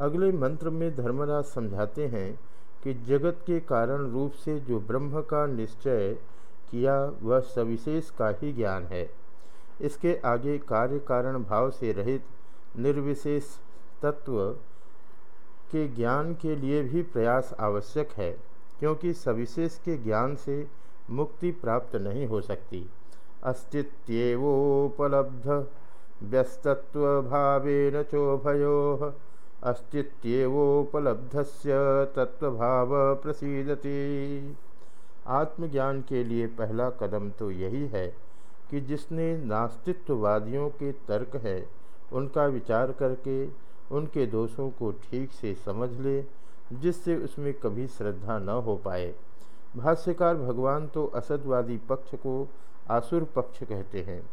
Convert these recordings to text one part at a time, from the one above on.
अगले मंत्र में धर्मराज समझाते हैं कि जगत के कारण रूप से जो ब्रह्म का निश्चय किया, वह सविशेष का ही ज्ञान है। इसके आगे कार्य कारण भाव से रहित निर्विशेष तत्व के ज्ञान के लिए भी प्रयास आवश्यक है, क्योंकि सविशेष के ज्ञान से मुक्ति प्राप्त नहीं हो सकती। अस्तित्वोपलब्ध व्यस्तत्व भावेन चोभयो अस्तित्वोपलब्धस्य तत्वभाव प्रसीदति। आत्मज्ञान के लिए पहला कदम तो यही है कि जिसने नास्तित्ववादियों के तर्क है, उनका विचार करके उनके दोषों को ठीक से समझ ले, जिससे उसमें कभी श्रद्धा न हो पाए। भाष्यकार भगवान तो असतवादी पक्ष को आसुर पक्ष कहते हैं,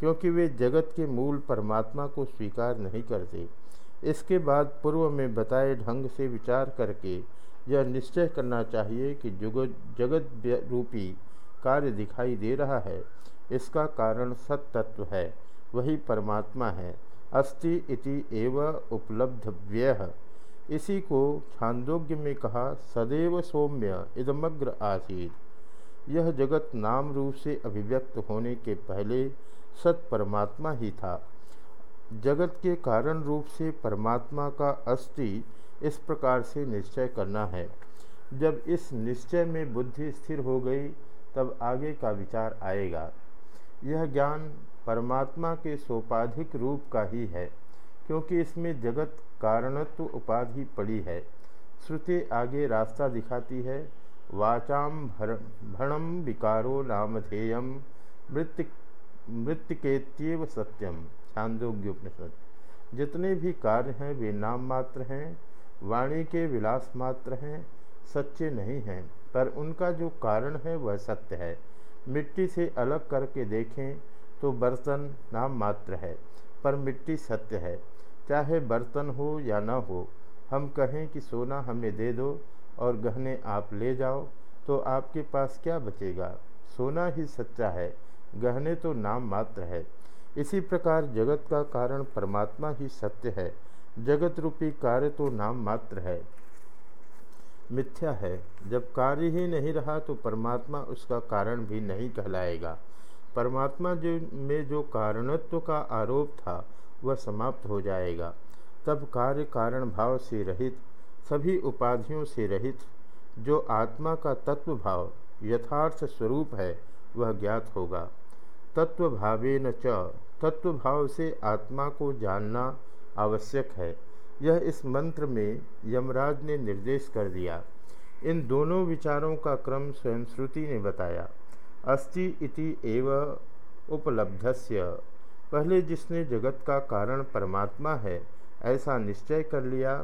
क्योंकि वे जगत के मूल परमात्मा को स्वीकार नहीं करते। इसके बाद पूर्व में बताए ढंग से विचार करके यह निश्चय करना चाहिए कि जुगत जगत रूपी कार्य दिखाई दे रहा है। इसका कारण सत तत्व है, वही परमात्मा है। अस्ति इति एव उपलब्ध व्यय इसी को छांदोग्य में कहा, सदैव सौम्य, इदमग्र आसीत। यह जगत नाम रूप से अभिव्यक्त होने के पहले सत परमात्मा ही था। जगत के कारण रूप से परमात्मा का अस्थि इस प्रकार से निश्चय करना है। जब इस निश्चय में बुद्धि स्थिर हो गई, तब आगे का विचार आएगा। यह ज्ञान परमात्मा के सोपाधिक रूप का ही है, क्योंकि इसमें जगत कारणत्व उपाधि पड़ी है। श्रुति आगे रास्ता दिखाती है वाचाम भणम विकारो नामधेयम मृत्यु मृत्यकेत्यव सत्यम। छांदोग्योपनिषद जितने भी कार्य हैं, वे नाम मात्र हैं, वाणी के विलास मात्र हैं, सच्चे नहीं हैं, पर उनका जो कारण है, वह सत्य है। मिट्टी से अलग करके देखें तो बर्तन नाम मात्र है, पर मिट्टी सत्य है। चाहे बर्तन हो या न हो, हम कहें कि सोना हमें दे दो और गहने आप ले जाओ तो आपके पास क्या बचेगा? सोना ही सच्चा है, गहने तो नाम मात्र है। इसी प्रकार जगत का कारण परमात्मा ही सत्य है। जगत रूपी कार्य तो नाम मात्र है। मिथ्या है। जब कार्य ही नहीं रहा तो परमात्मा उसका कारण भी नहीं कहलाएगा। परमात्मा जो, में जो कारणत्व का आरोप था, वह समाप्त हो जाएगा। तब कार्य कारण भाव से रहित, सभी उपाधियों से रहित, जो आत्मा का तत्व भाव, यथार्थ स्वरूप है, वह ज्ञात होगा। तत्व भावेन च तत्व भाव से आत्मा को जानना आवश्यक है। यह इस मंत्र में यमराज ने निर्देश कर दिया। इन दोनों विचारों का क्रम स्वयं श्रुति ने बताया। अस्ति इति एव उपलब्धस्य। पहले जिसने जगत का कारण परमात्मा है, ऐसा निश्चय कर लिया,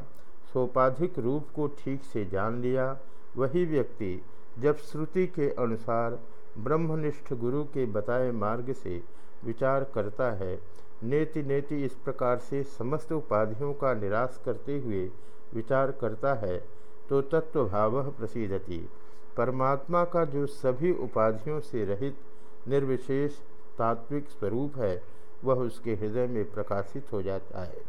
सोपाधिक रूप को ठीक से जान लिया, वही व्यक्ति जब श्रुति के अनुसार ब्रह्मनिष्ठ गुरु के बताए मार्ग से विचार करता है। नेति नेति इस प्रकार से समस्त उपाधियों का निराश करते हुए विचार करता है तो तत्वभाव प्रसिद्धति परमात्मा का जो सभी उपाधियों से रहित निर्विशेष तात्विक स्वरूप है, वह उसके हृदय में प्रकाशित हो जाता है।